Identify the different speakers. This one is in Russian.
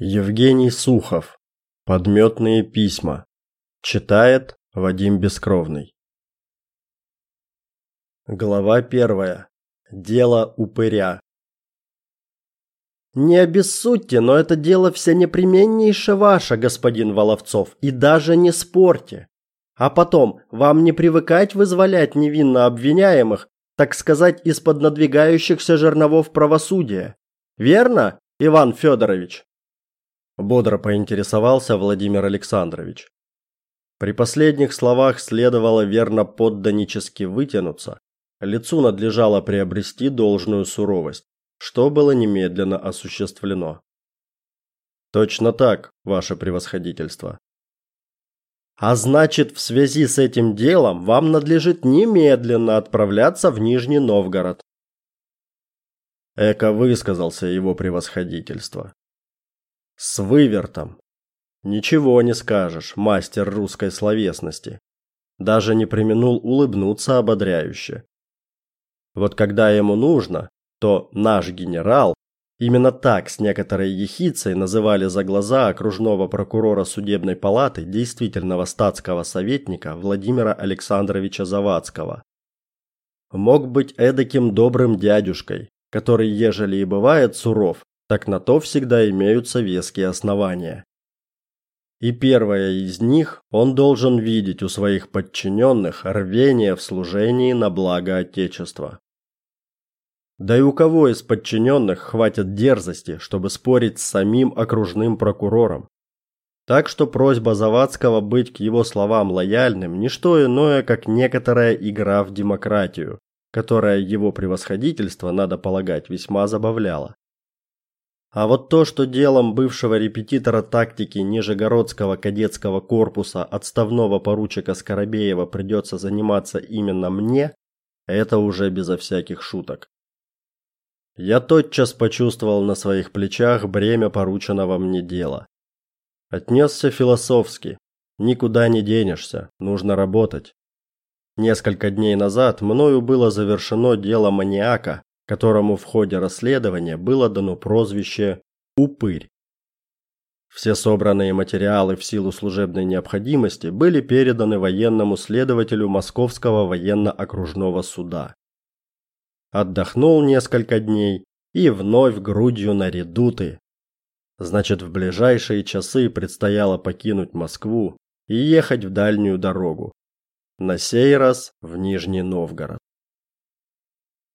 Speaker 1: Евгений Сухов. Подметные письма. Читает Вадим Бескровный. Глава первая. Дело упыря.
Speaker 2: Не обессудьте, но это дело все непременнейше ваше, господин Воловцов, и даже не спорьте. А потом, вам не привыкать вызволять невинно обвиняемых, так сказать, из-под надвигающихся жерновов правосудия. Верно, Иван Федорович?
Speaker 1: Бодро поинтересовался Владимир Александрович. При последних словах следовало верно подданически вытянуться, лицу надлежало приобрести должную суровость, что было немедленно осуществлено. Точно так, ваше превосходительство.
Speaker 2: А значит, в связи с этим делом вам надлежит немедленно отправляться в Нижний Новгород.
Speaker 1: Эко высказался его превосходительство. С вывертом. Ничего не скажешь, мастер русской словесности. Даже не преминул улыбнуться ободряюще. Вот когда ему нужно, то наш генерал именно так с некоторой ехицей называли за глаза окружного прокурора судебной палаты действительного статского советника Владимира Александровича Завадского. Мог быть эдаким добрым дядюшкой, который, ежели и бывает суров, так на то всегда имеются веские основания. И первое из них он должен видеть у своих подчиненных рвение в служении на благо отечества. Да и у кого из подчиненных хватит дерзости, чтобы спорить с самим окружным прокурором? Так что просьба Завадского быть к его словам лояльным не что иное, как некоторая игра в демократию, которая его превосходительство, надо полагать, весьма забавляла. А вот то, что делом бывшего репетитора тактики Нижегородского кадетского корпуса отставного поручика Скоробеева придется заниматься именно мне, это уже безо всяких шуток. Я тотчас почувствовал на своих плечах бремя порученного мне дела. Отнесся философски. Никуда не денешься, нужно работать. Несколько дней назад мною было завершено дело маньяка, которому в ходе расследования было дано прозвище Упырь. Все собранные материалы в силу служебной необходимости были переданы военному следователю Московского военно-окружного суда. Отдохнул несколько дней и вновь грудью на редуты. Значит, в ближайшие часы предстояло покинуть Москву и ехать в дальнюю дорогу. На сей раз в Нижний Новгород.